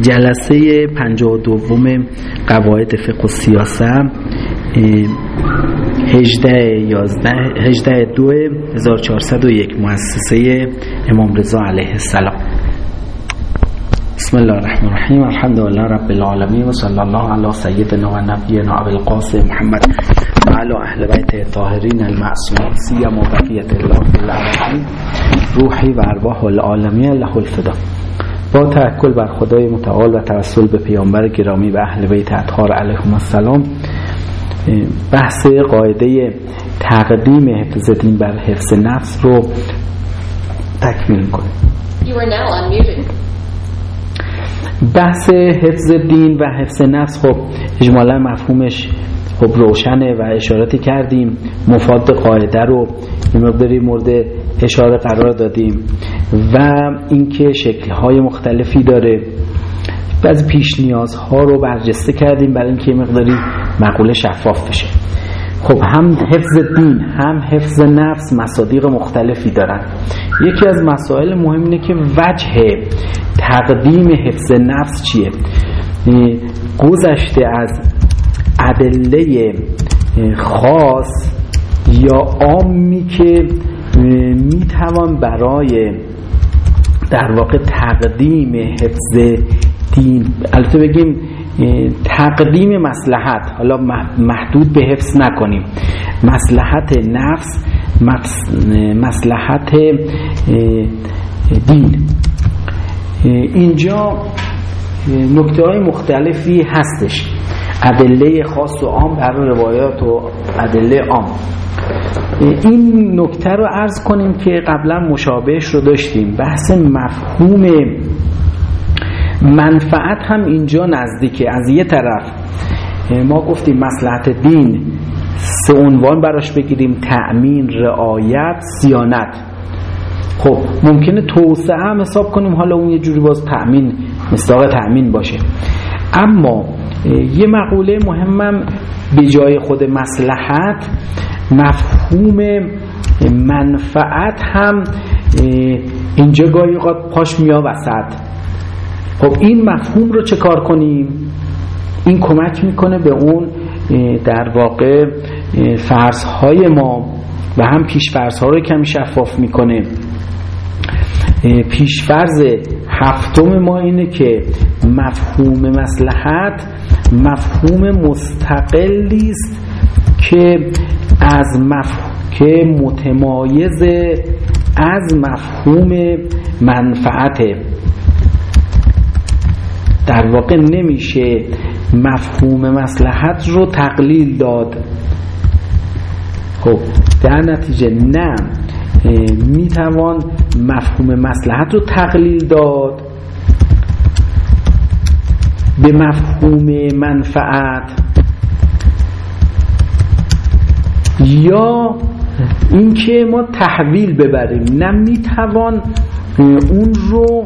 جلسه پنجاه دوم قواعد فقه و هجده دو هزار چارصد و یک مؤسسه امام رضا علیه السلام. بسم الله الرحمن الرحیم. الحمد لله رب العالمین و صلی الله علی سیدنا و نبینا ابو القاسم محمد و علی اهل بیت الطاهرین المعصومین سیما بقیت الله روحی و ارواح العالمین له الفدا با توکل بر خدای متعال و توسل به پیامبر گرامی و اهل بیت اطهار علیهم السلام بحث قاعده تقدیم حفظ دین بر حفظ نفس رو تکمیل کنیم بحث حفظ دین و حفظ نفس خب اجمالا مفهومش خب روشنه و اشاراتی کردیم. مفاد قاعده رو مقداری مورد اشاره قرار دادیم و اینکه شکل‌های مختلفی داره. بعضی پیش نیازها رو برجسته کردیم برای اینکه مقداری مقوله شفاف بشه. خب هم حفظ دین هم حفظ نفس مصادیق مختلفی دارن. یکی از مسائل مهم اینه که وجه تقدیم حفظ نفس چیه؟ گذشته از ادله خاص یا عامی که می‌توان برای در واقع تقدیم حفظ دین البته بگیم تقدیم مسلحت حالا محدود به حفظ نکنیم. مسلحت نفس مسلحت دین. اینجا نکته های مختلفی هستش. ادله خاص و عام در روایات و ادله عام. این نکته رو عرض کنیم که قبلا مشابهش رو داشتیم. بحث مفهوم منفعت هم اینجا نزدیکه. از یه طرف ما گفتیم مسلحت دین سه عنوان براش بگیریم تأمین رعایت سیانت. خب ممکنه توسعه هم حساب کنیم حالا اون یه جوری باز تأمین مصداق تأمین باشه. اما یه مقوله مهمم به جای خود مسلحت مفهوم منفعت هم اینجا گاهی پاش میا وسط. خب این مفهوم رو چه کار کنیم؟ این کمک می‌کنه به اون در واقع فرضهای ما و هم پیش فرضها رو کمی شفاف می‌کنه. پیش فرض هفتم ما اینه که مفهوم مسلحت مفهوم مستقلی است که از مفهوم که متمایز از مفهوم منفعته در واقع نمیشه مفهوم مسلحت رو تقلیل داد. خب در نتیجه نه می‌توان مفهوم مسلحت رو تقلیل داد. به مفهوم منفعت یا اینکه ما تحویل ببریم. نه می‌توان اون رو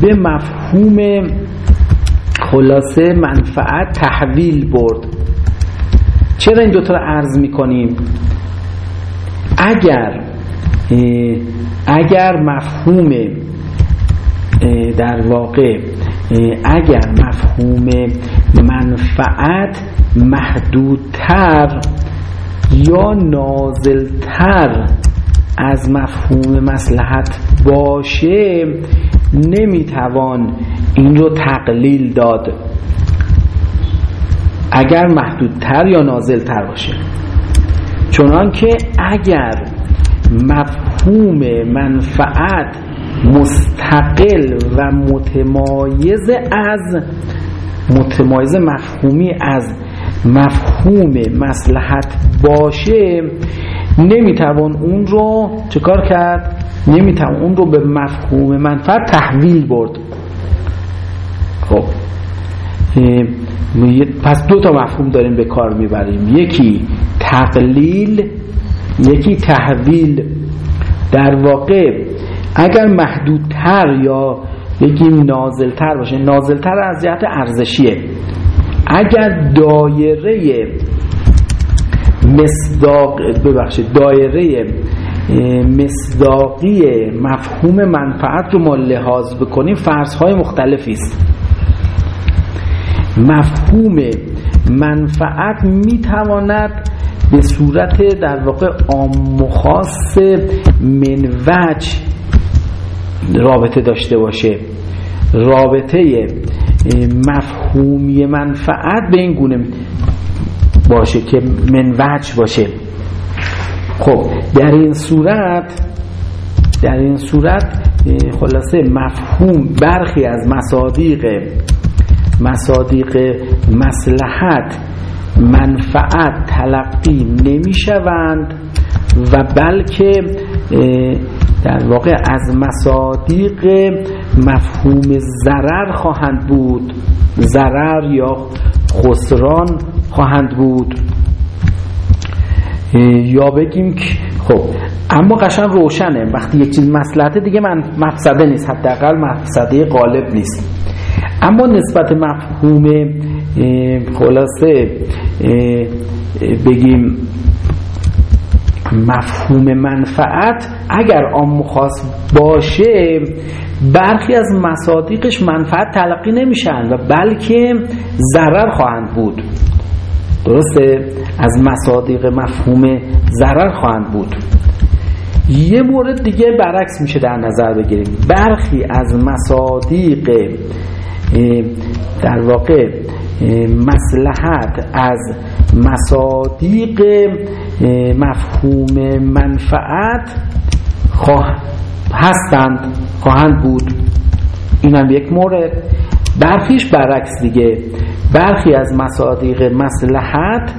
به مفهوم خلاصه منفعت تحویل برد. چرا این دوتا رو عرض می‌کنیم؟ اگر اگر مفهوم در واقع اگر مفهوم منفعت محدودتر یا نازلتر از مفهوم مسلحت باشه نمی‌توان این رو تقلیل داد. اگر محدودتر یا نازلتر باشه. چنان که اگر مفهوم منفعت مستقل و متمایز از متمایز مفهومی از مفهوم مسلحت باشه نمی‌توان اون رو چکار کرد؟ نمی‌توان اون رو به مفهوم منفعت تحویل برد. خب پس دو تا مفهوم داریم به کار می‌بریم. یکی تقلیل یکی تحویل. در واقع اگر محدودتر یا بگیم نازلتر باشه نازلتر از جهت ارزشیه. اگر دایره مصداق ببخشید دایره مصداقی مفهوم منفعت رو ما لحاظ بکنیم فرض های مختلفی است. مفهوم منفعت می‌تواند به صورت در واقع عام و خاص منوج رابطه داشته باشه. رابطه مفهومی منفعت به این گونه باشه که منوج باشه. خب در این صورت در این صورت خلاصه مفهوم برخی از مصادیق مصادیق مسلحت منفعت تلقی نمی شوند و بلکه در واقع از مصادیق مفهوم ضرر خواهند بود. ضرر یا خسران خواهند بود. یا بگیم که خب اما قشن روشنه. وقتی یک چیز مسلحته دیگه من مفسده نیست. حداقل مفسده غالب نیست. اما نسبت مفهوم خلاصه بگیم مفهوم منفعت اگر آن خاص باشه برخی از مصادیقش منفعت تلقی نمیشن و بلکه ضرر خواهند بود. درسته؟ از مصادیق مفهوم ضرر خواهند بود. یه مورد دیگه برعکس میشه در نظر بگیریم. برخی از مصادیق در واقع مسلحت از مصادیق مفهوم منفعت خواه هستند خواهند بود. اینم یک مورد. برخیش برعکس دیگه برخی از مصادیق مسلحت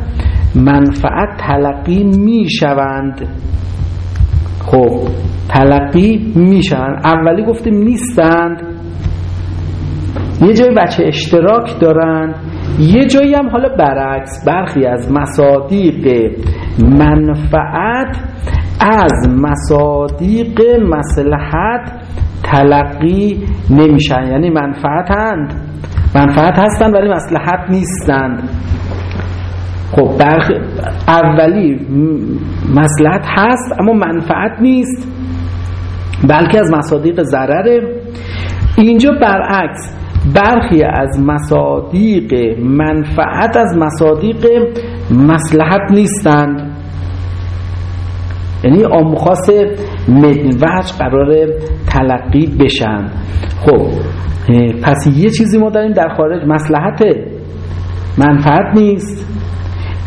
منفعت تلقی می شوند خب تلقی می شوند اولی گفتیم نیستند یه جای بچه اشتراک دارن یه جایی هم حالا برعکس برخی از مصادیق منفعت از مصادیق مسلحت تلقی نمیشن. یعنی منفعت هند منفعت هستن ولی مسلحت نیستند خب برخ اولی مسلحت هست اما منفعت نیست. بلکه از مصادیق ضرره. اینجا برعکس برخی از مصادیق منفعت از مصادیق مسلحت نیستند. یعنی آمخاص مدوج قرار تلقی بشن. خب پس یه چیزی ما داریم در خارج. مسلحت منفعت نیست.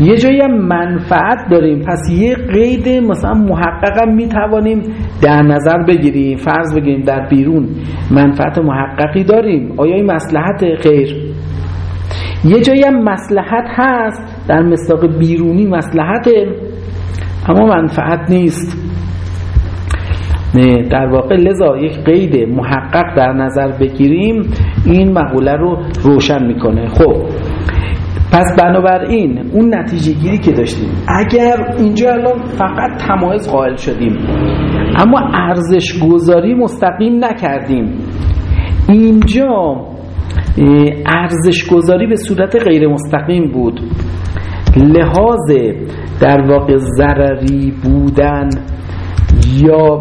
یه جایی هم منفعت داریم. پس یه قید مثلا محقق هم می‌توانیم در نظر بگیریم فرض بگیریم در بیرون منفعت محققی داریم. آیا این مسلحت خیر یه جایی هم مسلحت هست در مصداق بیرونی مسلحت اما منفعت نیست. نه در واقع لذا یک قید محقق در نظر بگیریم این مقوله رو روشن می‌کنه. خب پس بنابراین اون نتیجه گیری که داشتیم اگر اینجا الان فقط تمایز قائل شدیم اما ارزش گذاری مستقیم نکردیم اینجا ارزش گذاری به صورت غیر مستقیم بود. لحاظ در واقع ضرری بودن یا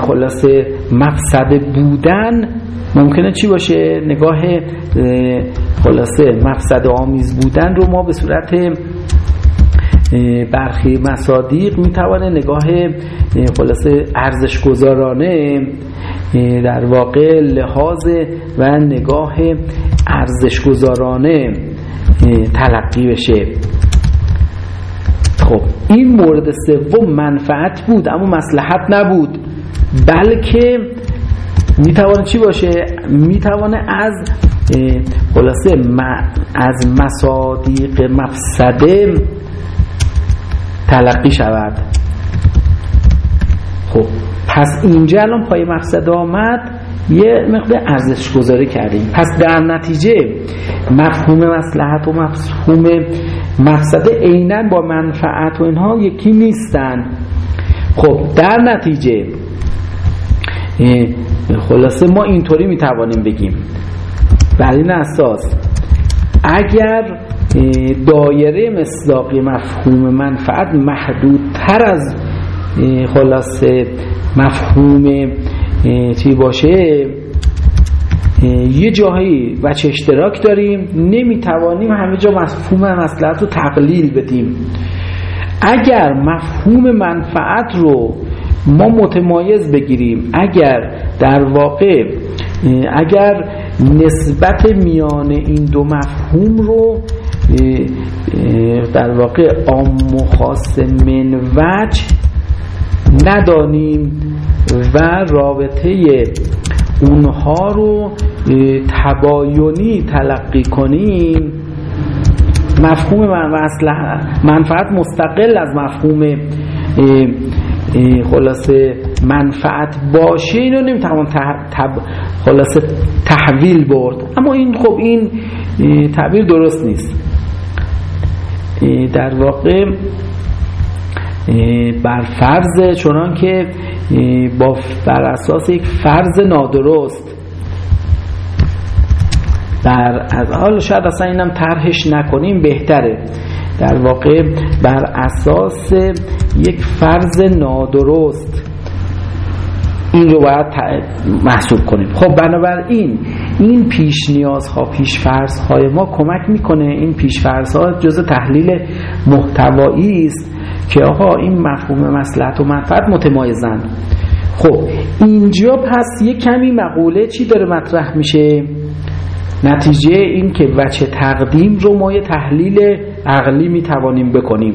خلاصه مفسد بودن ممکنه چی باشه؟ نگاه خلاصه مفسد آمیز بودن رو ما به صورت برخی مصادیق می‌توانه نگاه خلاصه ارزش گذارانه در واقع لحاظ و نگاه ارزش گذارانه تلقی بشه. خب این مورد سوم منفعت بود اما مسلحت نبود بلکه می‌توانه چی باشه؟ می‌توانه از خلاصه از مصادیق مفسده تلقی شود. خب پس اینجا الان پای مقصد آمد یه مقدار ارزش گذاری کردیم. پس در نتیجه مفهوم مسلحت و مفهوم مقصد عینا با منفعت و اینها یکی نیستن. خب در نتیجه خلاصه ما اینطوری می‌توانیم بگیم. بر این اساس اگر دایره مصداقی مفهوم منفعت محدودتر از خلاصه مفهوم چی باشه یه جاهایی وچه اشتراک داریم نمی‌توانیم همه جا مفهوم مسلحت رو تقلیل بدیم. اگر مفهوم منفعت رو ما متمایز بگیریم اگر در واقع اگر نسبت میان این دو مفهوم رو در واقع آم خاص من وجه ندانیم و رابطه اونها رو تباینی تلقی کنیم. مفهوم منفعت مستقل از مفهوم خلاصه منفعت باشه اینو نمی‌توان تب خلاصه تحویل برد. اما این خب این تعبیر درست نیست. در واقع بر فرض چنان که با بر اساس یک فرض نادرست در از حال شاید اصلا اینم طرحش نکنیم بهتره. در واقع بر اساس یک فرض نادرست این رو باید محسوب کنیم. خب بنابراین این پیش نیازها پیش فرض های ما کمک می‌کنه این پیش فرض ها جز تحلیل محتوایی است که آقا این مفهوم مسلحت و منفعت متمایزن. خب اینجا پس یک کمی مقوله چی داره مطرح میشه؟ نتیجه این که وچه تقدیم رو ما یه تحلیل عقلی می‌توانیم بکنیم.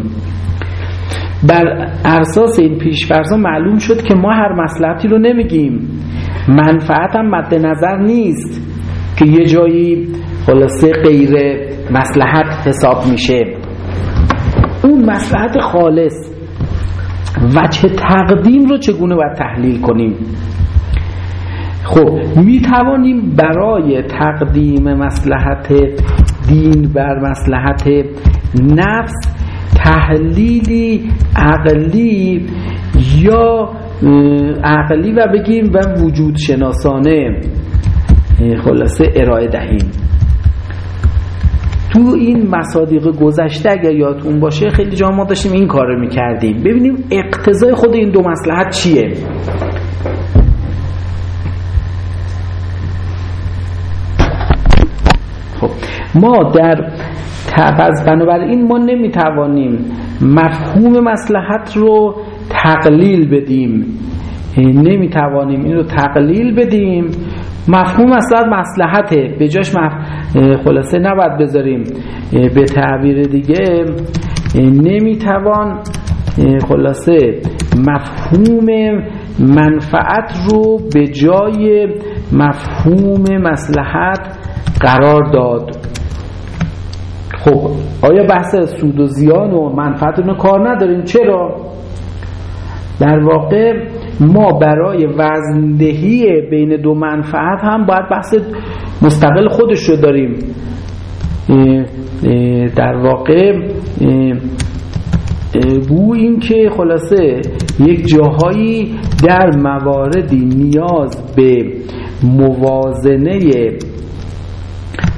بر اساس این پیشفرزا معلوم شد که ما هر مسلحتی رو نمیگیم. منفعت هم مد نظر نیست که یه جایی خلاصه غیر مسلحت حساب میشه. اون مسلحت خالص وجه تقدیم رو چگونه باید تحلیل کنیم؟ خب می توانیم برای تقدیم مسلحت دین بر مسلحت نفس تحلیلی عقلی یا عقلی و بگیم و وجود شناسانه. خلاصه ارائه دهیم. تو این مصادیق گذشته اگر یادتون باشه خیلی جا ما داشتیم این کار رو می‌کردیم. ببینیم اقتضای خود این دو مسلحت چیه؟ خب. ما در پس بنابراین ما نمی‌توانیم مفهوم مسلحت رو تقلیل بدیم. نمی‌توانیم این رو تقلیل بدیم. مفهوم اصلا مسلحته به جاش مف... خلاصه نباید بذاریم. به تعبیر دیگه نمی‌توان خلاصه مفهوم منفعت رو به جای مفهوم مسلحت قرار داد. خب آیا بحث سود و زیان و منفعت رو کار نداریم؟ چرا؟ در واقع ما برای وزندهی بین دو منفعت هم باید بحث مستقل خودش رو داریم. در واقع گو این که خلاصه یک جاهایی در مواردی نیاز به موازنه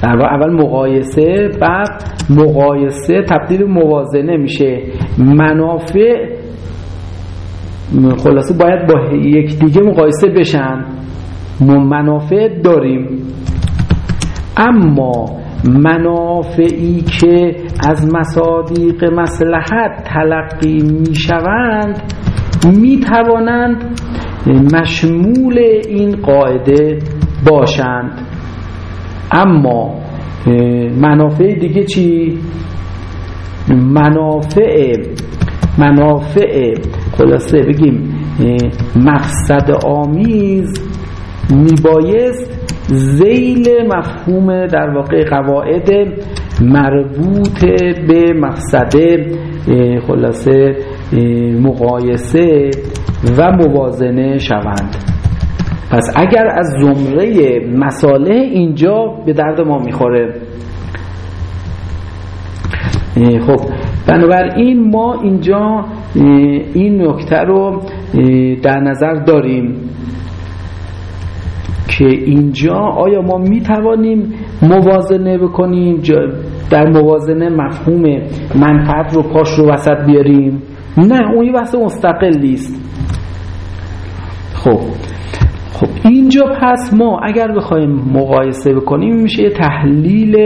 در واقع اول مقایسه بعد مقایسه تبدیل موازنه میشه. منافع خلاصه باید با یکدیگه مقایسه بشن. منافع داریم. اما منافعی که از مصادیق مسلحت تلقی می‌شوند می‌توانند مشمول این قاعده باشند. اما منافع دیگه چی؟ منافع منافع خلاصه بگیم مقصد آمیز میبایست زیل مفهوم در واقع قواعد مربوط به مقصد خلاصه مقایسه و موازنه شوند پس اگر از زمره مساله اینجا به درد ما می‌خوره. خب بنابراین ما اینجا این نکته رو در نظر داریم که اینجا آیا ما می توانیم موازنه بکنیم در موازنه مفهوم منفعت رو پاش رو وسط بیاریم؟ نه اون یه بحث مستقل نیست خب اینجا پس ما اگر بخوایم مقایسه بکنیم میشه یه تحلیل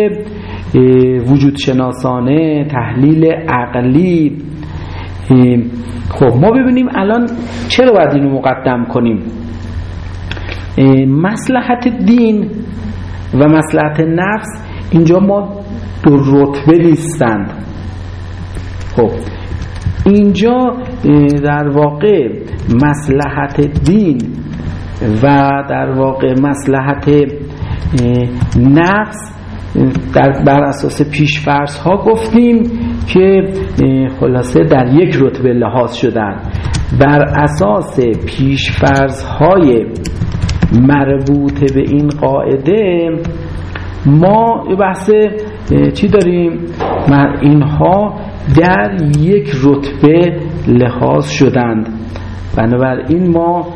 وجود شناسانه تحلیل عقلی. خب ما ببینیم الان چرا باید اینو مقدم کنیم؟ مسلحت دین و مسلحت نفس اینجا ما دو رتبه نیستند. خب اینجا در واقع مسلحت دین و در واقع مسلحت نفس در بر اساس پیشفرض ها گفتیم که خلاصه در یک رتبه لحاظ شدن. بر اساس پیشفرض های مربوط به این قاعده ما بحث چی داریم؟ اینها در یک رتبه لحاظ شدند. بنابراین ما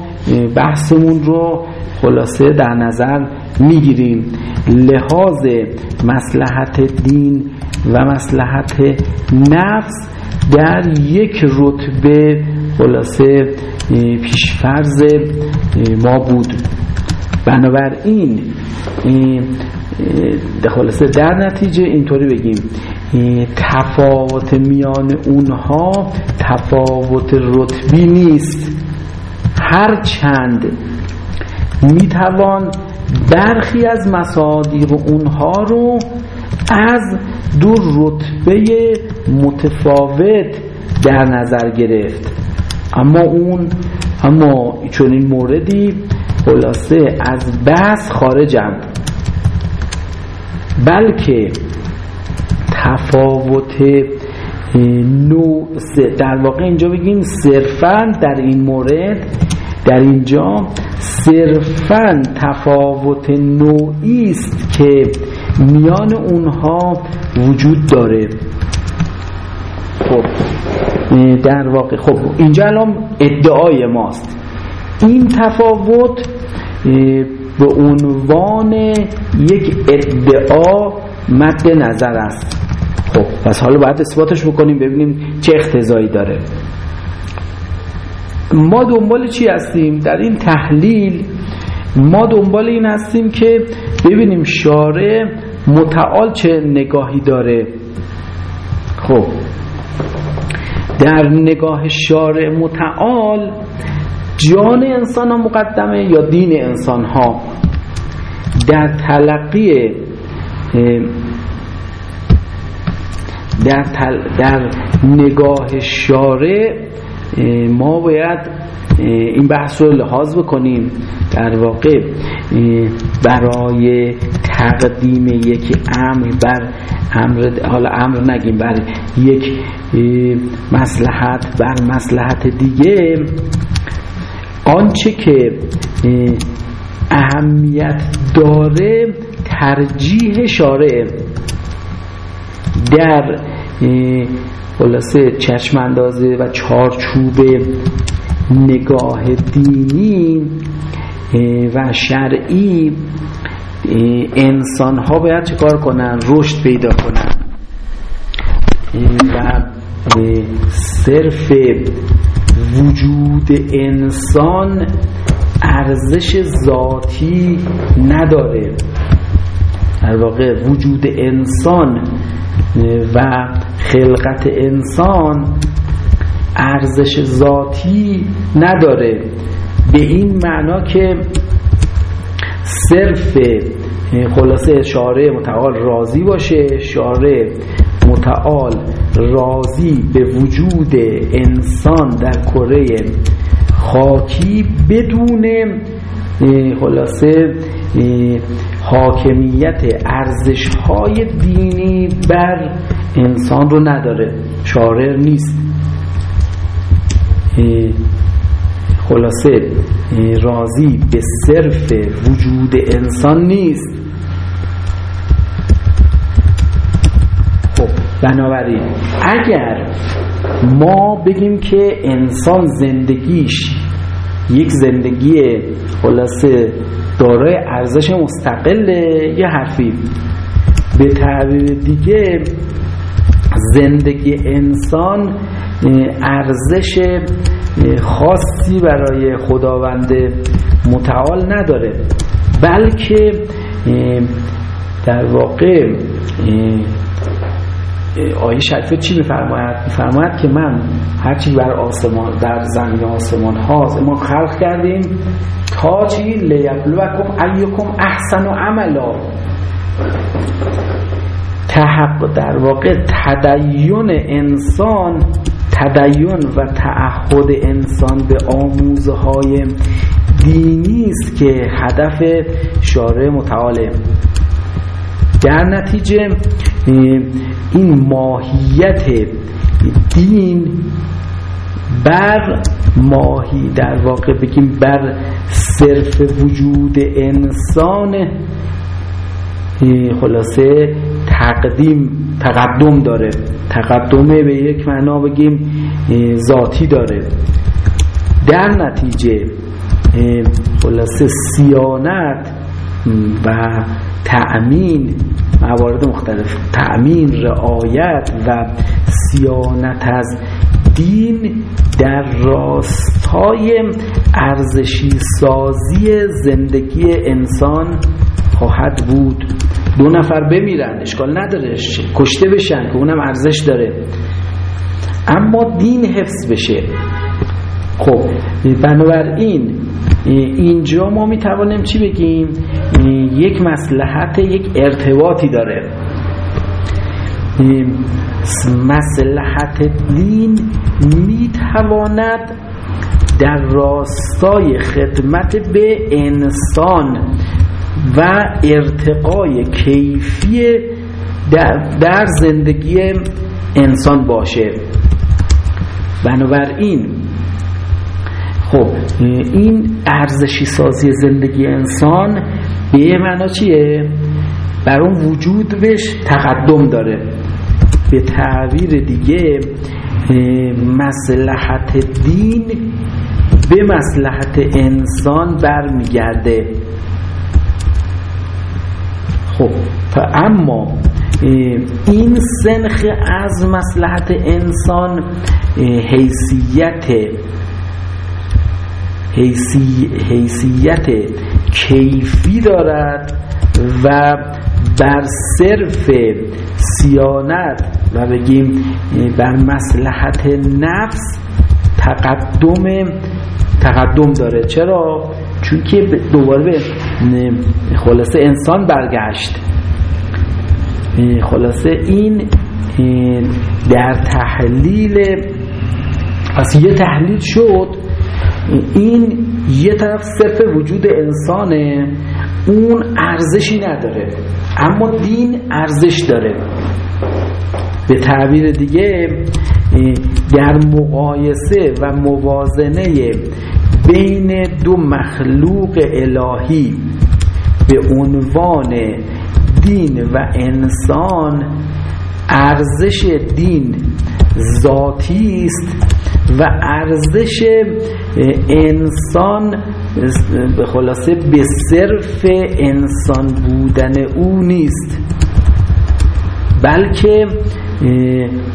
بحثمون رو خلاصه در نظر می‌گیریم. لحاظ مسلحت دین و مسلحت نفس در یک رتبه خلاصه پیشفرز ما بود. بنابراین خلاصه در نتیجه اینطوری بگیم تفاوت میان اونها تفاوت رتبی نیست. هر چند می‌توان برخی از مصادیق اونها رو از دو رتبه متفاوت در نظر گرفت. اما اون اما چون این موردی خلاصه از بحث خارجند بلکه تفاوت نوع در واقع اینجا بگیم صرفا در این مورد در اینجا صرفا تفاوت نوعی است که میان اونها وجود داره. خب در واقع خب اینجا الان ادعای ماست. این تفاوت به عنوان یک ادعا مد نظر است. خب پس حالا باید اثباتش بکنیم ببینیم چه اختزایی داره. ما دنبال چی هستیم؟ در این تحلیل ما دنبال این هستیم که ببینیم شارع متعال چه نگاهی داره. خب در نگاه شارع متعال جان انسان ها مقدمه یا دین انسان ها؟ در تلقی در, تل در نگاه شارع ما باید این بحث رو لحاظ بکنیم. در واقع برای تقدیم یک امر بر امر حالا امر نگیم بر یک مسلحت بر مسلحت دیگه آنچه که اهمیت داره ترجیح شارع در خلاصه چشم اندازه و چارچوب نگاه دینی و شرعی انسان ها باید کار کنن؟ رشد پیدا کنن. و صرف وجود انسان ارزش ذاتی نداره. در واقع وجود انسان و خلقت انسان ارزش ذاتی نداره. به این معنا که صرف خلاصه شارع متعال راضی باشه شارع متعال راضی به وجود انسان در کره خاکی بدون خلاصه حاکمیت ارزش های دینی بر انسان رو نداره. شارع نیست. خلاصه راضی به صرف وجود انسان نیست. خب بنابراین اگر ما بگیم که انسان زندگیش یک زندگی خلاصه دارای ارزش مستقل یه حرفی. به تعبیر دیگه زندگی انسان ارزش خاصی برای خداوند متعال نداره. بلکه در واقع آیه شریفه چی میفرماید؟ میفرماید که من هرچی بر آسمان در زمین آسمان هاست ما خلق کردیم. تا چی لیبلوکم ایکم احسن و عملا. تحق در واقع تدین انسان تدین و تعهد انسان به آموزه های دینی است که هدف شارع متعاله. در نتیجه این ماهیت دین بر ماهی در واقع بگیم بر صرف وجود انسان خلاصه تقدیم تقدم داره. تقدمه به یک معنا بگیم ذاتی داره. در نتیجه خلاصه سیانت و تأمین موارد مختلف تأمین رعایت و سیانت از دین در راستای ارزشی سازی زندگی انسان خواهد بود. دو نفر بمیرن اشکال نداره کشته بشن که اونم ارزش داره. اما دین حفظ بشه. خب بنابراین اینجا ما می توانیم چی بگیم؟ یک مسلحت یک ارتباطی داره. مسلحت دین می تواند در راستای خدمت به انسان و ارتقای کیفی در, زندگی انسان باشه. بنابراین خب این ارزشی سازی زندگی انسان به یه معنا چیه؟ بر اون وجود بهش تقدم داره. به تعبیر دیگه مسلحت دین به مسلحت انسان برمیگرده. خب اما این سنخ از مسلحت انسان حیثیت حیثیت کیفی دارد و بر صرف سیانت و بگیم بر مسلحت نفس تقدم تقدم داره چرا؟ چون که دوباره به خلاصه انسان برگشت. خلاصه این در تحلیل پس یه تحلیل شد. این یه طرف صرف وجود انسانه اون ارزشی نداره. اما دین ارزش داره. به تعبیر دیگه در مقایسه و موازنه بین دو مخلوق الهی به عنوان دین و انسان ارزش دین ذاتی است و ارزش انسان به خلاصه به صرف انسان بودن او نیست بلکه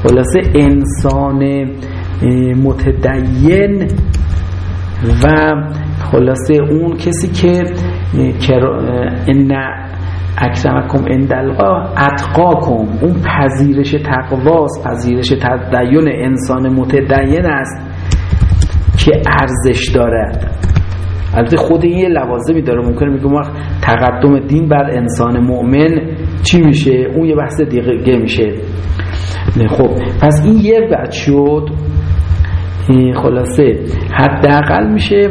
خلاصه انسان متدین و خلاصه اون کسی که ان اکرمکم عند اتقاکم. اون پذیرش تقواست پذیرش تدین انسان متدین است که ارزش دارد. البته خود این یه لوازمی داره. ممکنه میگم وقت تقدم دین بر انسان مؤمن چی میشه؟ اون یه بحث دیگه میشه. خب پس این یه بچ شد خلاصه حداقل میشه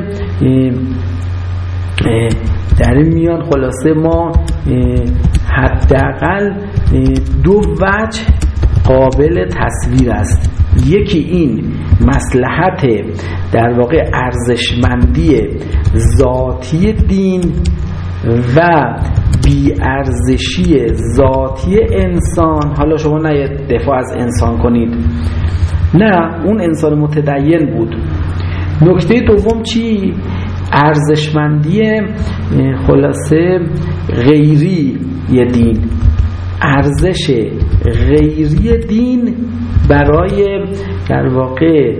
در این میان خلاصه ما حداقل دو وجه قابل تصویر است. یکی این مسلحت در واقع ارزشمندی ذاتی دین و بیارزشی ذاتی انسان حالا شما نه دفاع از انسان کنید. نه اون انسان متدین بود. نکته دوم چی؟ ارزشمندی خلاصه غیری دین. ارزش غیری دین برای در واقع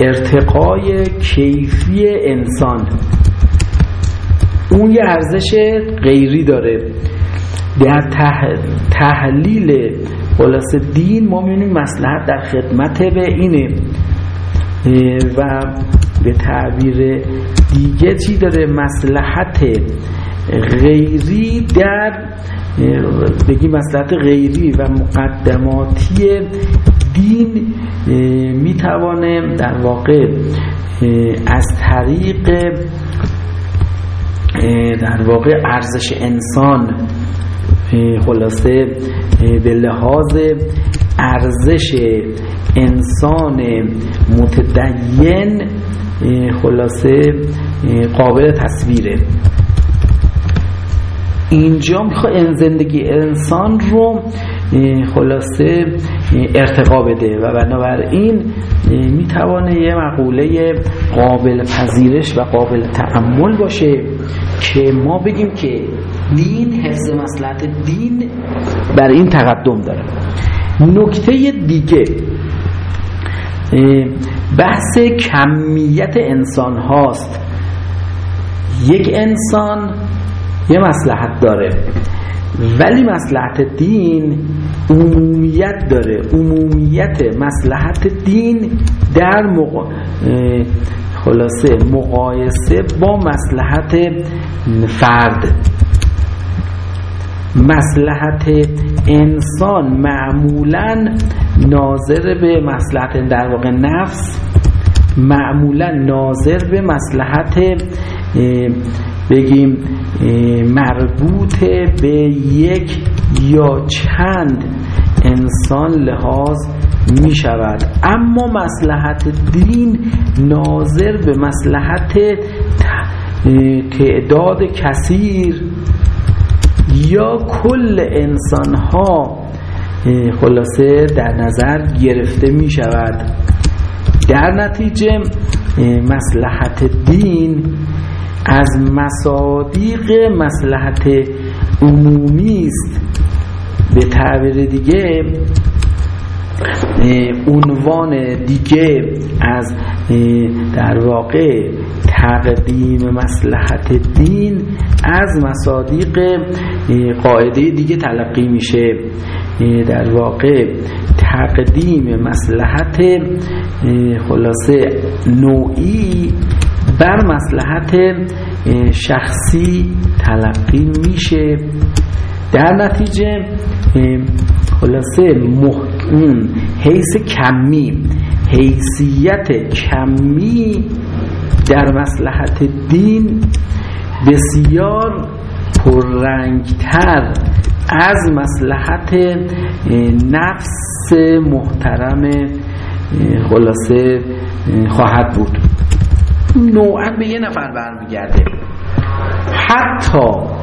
ارتقای کیفی انسان. اون یه ارزش غیری داره. در تحلیل خلاص دین ما می‌بینیم مسلحت در خدمت به اینه. و به تعبیر دیگه چی داره؟ مسلحت غیری در بگی مسلحت غیری و مقدماتی دین می‌توانه در واقع از طریق در واقع ارزش انسان خلاصه به لحاظ ارزش انسان متدین خلاصه قابل تصویره. اینجا می‌خواد زندگی انسان رو خلاصه ارتقا بده و بنابراین می‌توانه یه مقوله قابل پذیرش و قابل تعمل باشه. که ما بگیم که دین حفظ مسلحت دین بر این تقدم داره. نکته دیگه بحث کمیت انسان هاست. یک انسان یه مسلحت داره ولی مسلحت دین عمومیت داره. عمومیت مسلحت دین در مق... خلاصه مقایسه با مسلحت فرد. مسلحت انسان معمولا ناظر به مسلحت در واقع نفس معمولا ناظر به مسلحت بگیم مربوط به یک یا چند انسان لحاظ می شود اما مسلحت دین ناظر به مسلحت تعداد کثیر یا کل انسان ها خلاصه در نظر گرفته می شود در نتیجه مسلحت دین از مصادیق مسلحت عمومی است. به تعبیر دیگه عنوان دیگه از در واقع تقدیم مسلحت دین از مصادیق قاعده دیگه تلقی میشه. در واقع تقدیم مسلحت خلاصه نوعی بر مسلحت شخصی تلقی میشه. در نتیجه خلاصه محکم حیث کمی حیثیت کمی در مسلحت دین بسیار پررنگتر از مسلحت نفس محترم خلاصه خواهد بود. نوعا به یه نفر برمیگرده. حتی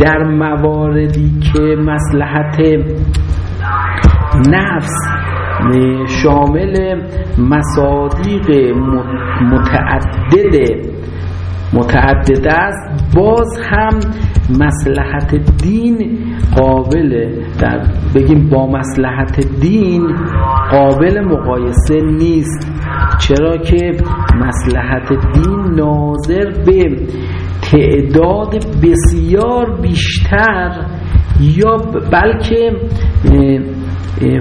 در مواردی که مسلحت نفس شامل مصادیق متعدد متعدد است باز هم مسلحت دین قابل در بگیم با مسلحت دین قابل مقایسه نیست. چرا که مسلحت دین ناظر به تعداد بسیار بیشتر یا بلکه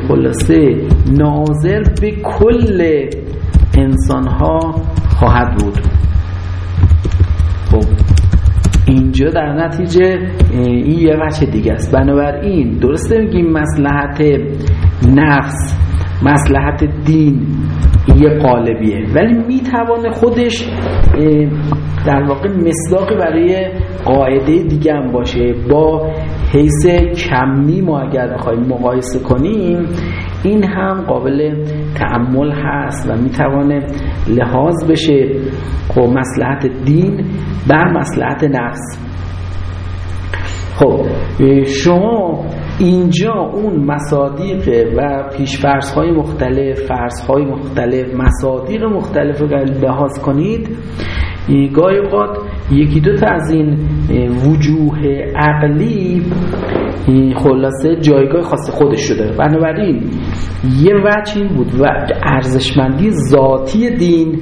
خلاصه ناظر به کل انسان ها خواهد بود. خب اینجا در نتیجه این یه وچه دیگه است. بنابراین درسته میگیم مسلحت نفس مسلحت دین یه قالبیه. ولی می‌توانه خودش در واقع مصداقی برای قاعده دیگه هم باشه. با حیث کمی ما اگر بخوایم مقایسه کنیم این هم قابل تعمل هست و می‌توانه لحاظ بشه خب مسلحت دین بر مسلحت نفس. خب شما اینجا اون مصادیق و پیشفرض های مختلف فرض های مختلف مصادیق مختلف رو لحاظ کنید گاهی اوقات یکی دو تا از این وجوه عقلی خلاصه جایگاه خاص خودش شده. بنابراین یه وجه این بود و ارزشمندی ذاتی دین.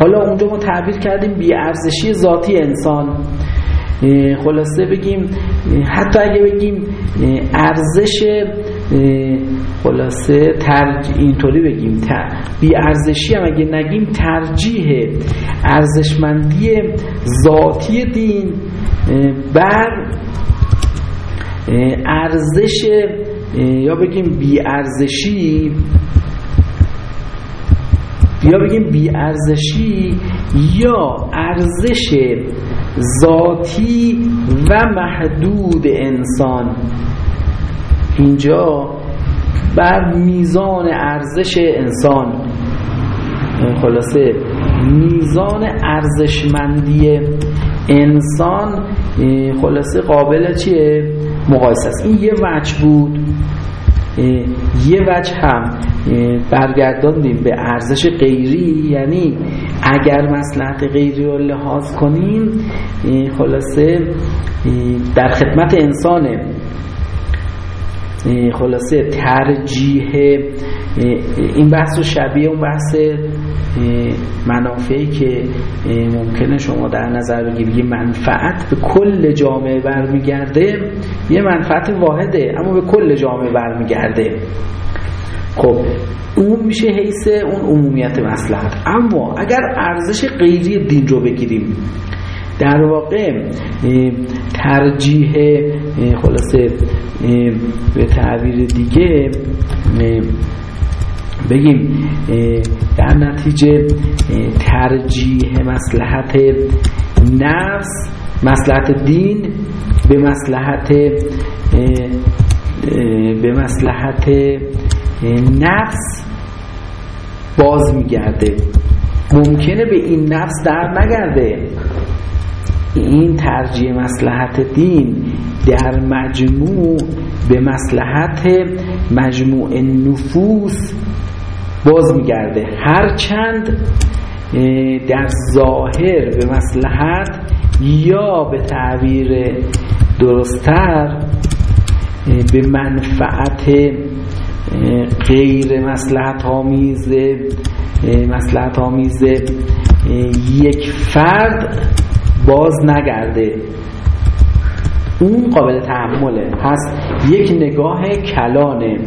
حالا اونجا ما تعبیر کردیم بیارزشی ذاتی انسان. خلاصه بگیم حتی اگه بگیم ارزش خلاصه ترج... اینطوری بگیم بی ارزشی هم اگه نگیم ترجیح ارزشمندی ذاتی دین بر ارزش یا بگیم بی ارزشی یا بگیم بی ارزشی یا ارزش ذاتی و محدود انسان. اینجا بر میزان ارزش انسان. خلاصه میزان ارزشمندی انسان خلاصه قابل چیه؟ مقایسه است. این یه وجه بود. یه وجه هم برگرداندیم به ارزش غیری یعنی اگر مسلحت غیری رو لحاظ کنیم خلاصه در خدمت انسانه خلاصه ترجیح این بحث شبیه اون بحث منافعی که ممکنه شما در نظر یه منفعت به کل جامعه برمیگرده یه منفعت واحده اما به کل جامعه برمیگرده. خب اون میشه حیث اون عمومیت مسلحت اما اگر ارزش غیری دین رو بگیریم در واقع ترجیح خلاصه به تعبیر دیگه بگیم در نتیجه ترجیح مسلحت نفس مسلحت دین به مسلحت به مسلحت نفس باز میگرده. ممکنه به این نفس در نگرده. این ترجیح مسلحت دین در مجموع به مسلحت مجموع نفوس باز میگرده هرچند در ظاهر به مسلحت یا به تعبیر درستتر به منفعت غیر مسلحت آمیز مسلحت آمیز یک فرد باز نگرده. اون قابل تحمله. پس یک نگاه کلانه.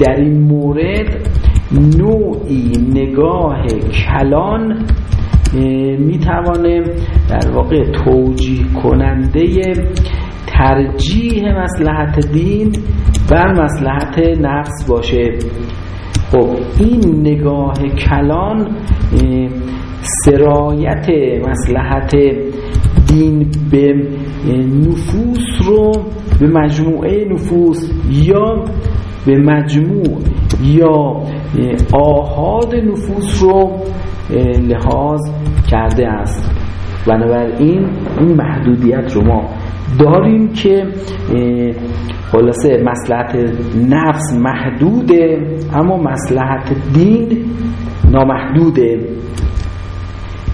در این مورد نوعی نگاه کلان می‌توانه در واقع توجیه کننده ترجیح مسلحت دین بر مسلحت نفس باشه. خب این نگاه کلان سرایت مسلحت دین به نفوس رو به مجموعه نفوس یا به مجموع یا آهاد نفوس رو لحاظ کرده است. بنابراین این محدودیت رو ما داریم که خلاصه مسلحت نفس محدوده اما مسلحت دین نامحدوده.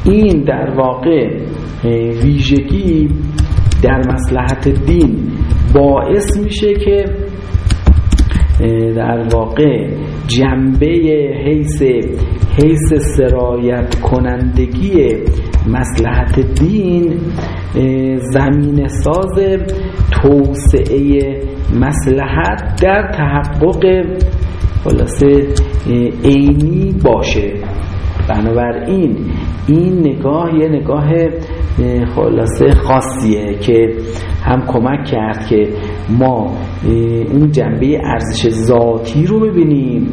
این در واقع ویژگی در مسلحت دین باعث میشه که در واقع جنبه حیث حیث سرایت کنندگی مسلحت دین زمین ساز توسعه مسلحت در تحقق خلاصه عینی باشه. بنابراین این نگاه یه نگاه خلاصه خاصیه که هم کمک کرد که ما این جنبه ارزش ذاتی رو ببینیم.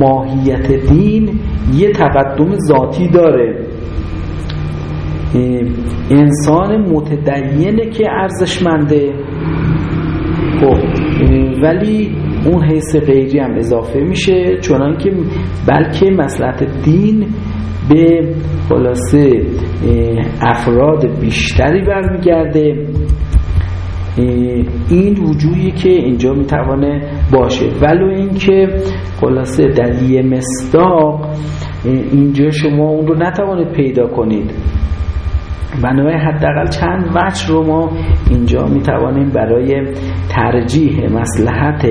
ماهیت دین یه تقدم ذاتی داره. انسان متدینه که ارزشمنده. خب ولی اون حیث غیری هم اضافه میشه چنان که بلکه مسلحت دین به خلاصه افراد بیشتری برمیگرده. این وجوهی که اینجا می‌توانه باشه. ولو اینکه خلاصه در یه مصداق اینجا شما اون رو نتوانید پیدا کنید. بنابراین حداقل چند وجه رو ما اینجا می‌توانیم برای ترجیح مسلحت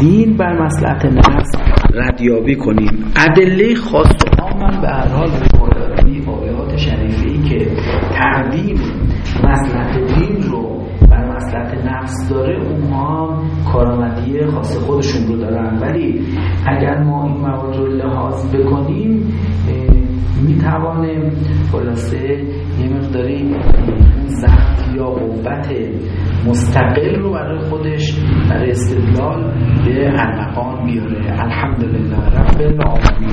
دین بر مسلحت نفس ردیابی کنیم. ادله خاص عام به هر حال آیات شریفه ای که تقدیم مسلحت نفس داره اونها کارآمدی خاص خودشون رو دارن. ولی اگر ما این مواد رو لحاظ بکنیم می توانه خلاصه یه مقداری ضعف یا قوت مستقل رو برای خودش برای استدلال به ارمقان بیاره. الحمدلله رب العالمین.